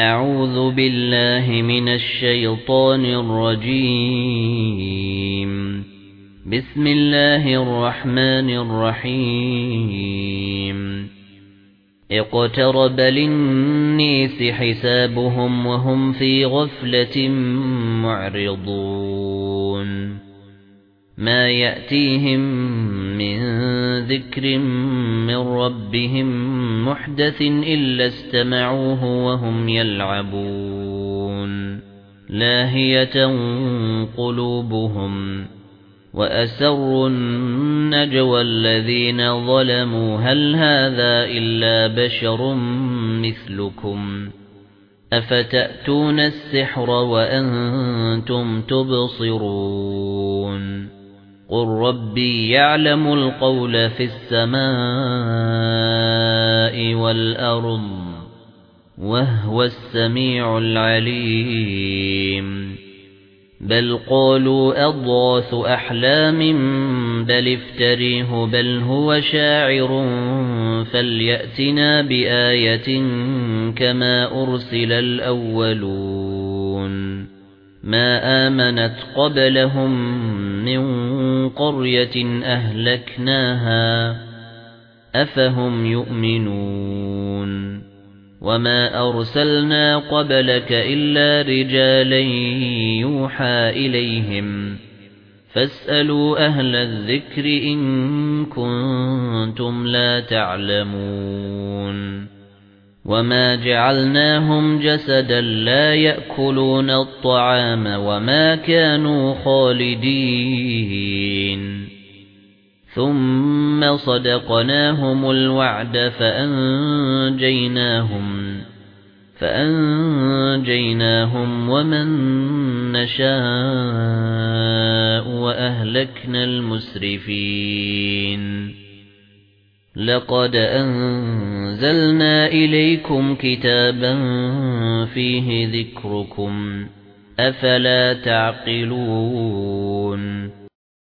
أعوذ بالله من الشيطان الرجيم. بسم الله الرحمن الرحيم. اقترب للنيس حسابهم وهم في غفلة معرضون. ما يأتيهم من ذكر من ربهم محدث إلا استمعوه وهم يلعبون لاهية قلوبهم وأسروا النجوى الذين ظلموا هل هذا إلا بشر مثلكم أفتأتون السحر وأنتم تبصرون قُل رَّبِّي يَعْلَمُ الْقَوْلَ فِي السَّمَاءِ وَالْأَرْضِ وَهُوَ السَّمِيعُ الْعَلِيمُ بَلْ قَالُوا أَضْغَاثُ أَحْلَامٍ بَلِ افْتَرَيْهِ بَلْ هُوَ شَاعِرٌ فَلْيَأْتِنَا بِآيَةٍ كَمَا أُرْسِلَ الْأَوَّلُونَ مَا آمَنَتْ قَبْلَهُم مِّن قَرْيَةٍ أَهْلَكْنَاهَا أَفَهُمْ يُؤْمِنُونَ؟ وَمَا أَرْسَلْنَا قَبْلَكَ إِلَّا رِجَالًا يُوحَى إِلَيْهِمْ فَاسْأَلُوا أَهْلَ الذِّكْرِ إِن كُنتُمْ لَا تَعْلَمُونَ. وَمَا جَعَلْنَاهُمْ جَسَدًا لَّا يَأْكُلُونَ الطَّعَامَ وَمَا كَانُوا خَالِدِينَ ثُمَّ صَدَقْنَاهُمُ الْوَعْدَ فَأَنجَيْنَاهُمْ فَأَنجَيْنَاهُمْ وَمَن نَّشَاءُ وَأَهْلَكْنَا الْمُسْرِفِينَ لَقَدْ أَنزَلْنَا إِلَيْكُمْ كِتَابًا فِيهِ ذِكْرُكُمْ أَفَلَا تَعْقِلُونَ